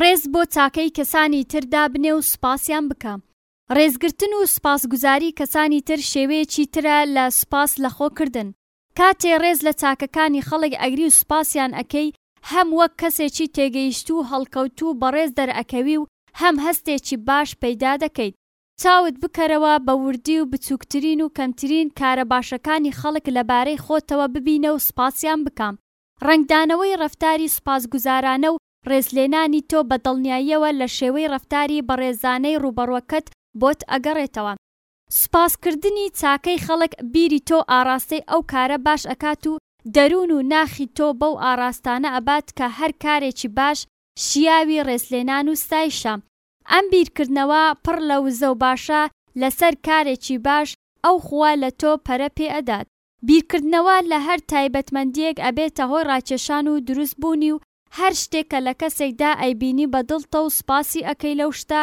ڕێز بۆ چاکەی کەسانی تر دابنێ و سوپاسیان بکە ڕێزگرتن و سوپاسگوزاری کەسانی تر شێوەیەکی ترە لە سوپاس لەخۆ کردن کاتێ ڕێز لە چاکەکانی خەڵک ئەگری و سوپاسیان ئەکەی هەم وەک کەسێکی تێگەیشتوو و هەڵکەوتوو بەڕێز دەرئەکەوی و هەم هەستێکی باش پەیدا دەکەیت. چاوت بکەرەوە بە وردی و بچووکترین و کەمترین کارە باشەکانی خەڵک لەبارەی خۆتەوە ببینە و سوپاسیان بکە ڕەنگدانەوەی ڕەفتاری سوپاسگوزارانە و ڕێزلێنانی تۆ بە دڵنیاییەوە لە شێوەی ڕەفتاری بەڕێزانەی ڕووبەڕوەکەت بۆت ئەگەڕێتەوە. سوپاسکردنی چاکەی خەڵک بیری تۆ ئاڕاستەی ئەو کارە باش ئەکات و دەروون و ناخی تۆ بەو ئاڕاستانە ئەبات کە هەر کارێکی باش شیاوی ڕێزلێنان و ستایشە. ئەم بیرکردنەوە پڕ لە وزە و باشە لەسەر کارێکی باش ئەو خووە لە تۆ پەرە پێ ئەدات. بیرکردنەوە لە هەر تایبەتمەندیەک ئەبێتە هۆی ڕاکێشان و دروست بوونی و هەر شتێک کە لە کەسێکدا ئەیبینی بە دڵتە و سوپاسی ئەکەی لەو شتە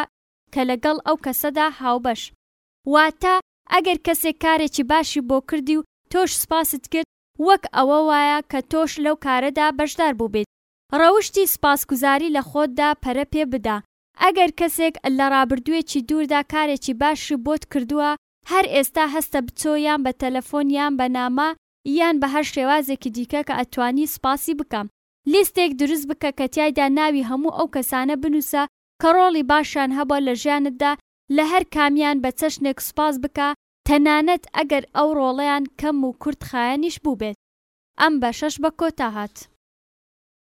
کە لە گەڵ ئەو کەسەدا هاوبەش واتە ئەگەر کەسێک کارێکی باشی بۆ کردی و تۆش سوپاست کرد وەک ئەوە وایە کە تۆش لەو کارەدا بەشدار بووبیت ڕەوشتی سوپاسگوزاری لە خۆتدا پەرە پێ بدە ئەگەر کەسێک لە ڕابردووێکی دووردا کارێکی باشی بۆت کردووە هەر ئێستا هەستە بچۆ یان بە تەلەفۆن یان بە نامە یان بە هەر شێوازێکی دیکە کە ئەتوانی سوپاسی بکە. لیستێک دروست بکە کە تیایدا ناوی هەموو ئەو کەسانە بنووسە کە ڕۆڵی باشیان هەبوە لە ژیانتدا لە هەر کامیان بە چەشنێک سوپاس بکە تەنانەت ئەگەر ئەو ڕۆڵەیان کەم و کورت خایەنیش بووبێت. ئەم بەشەش بە کۆتا هات.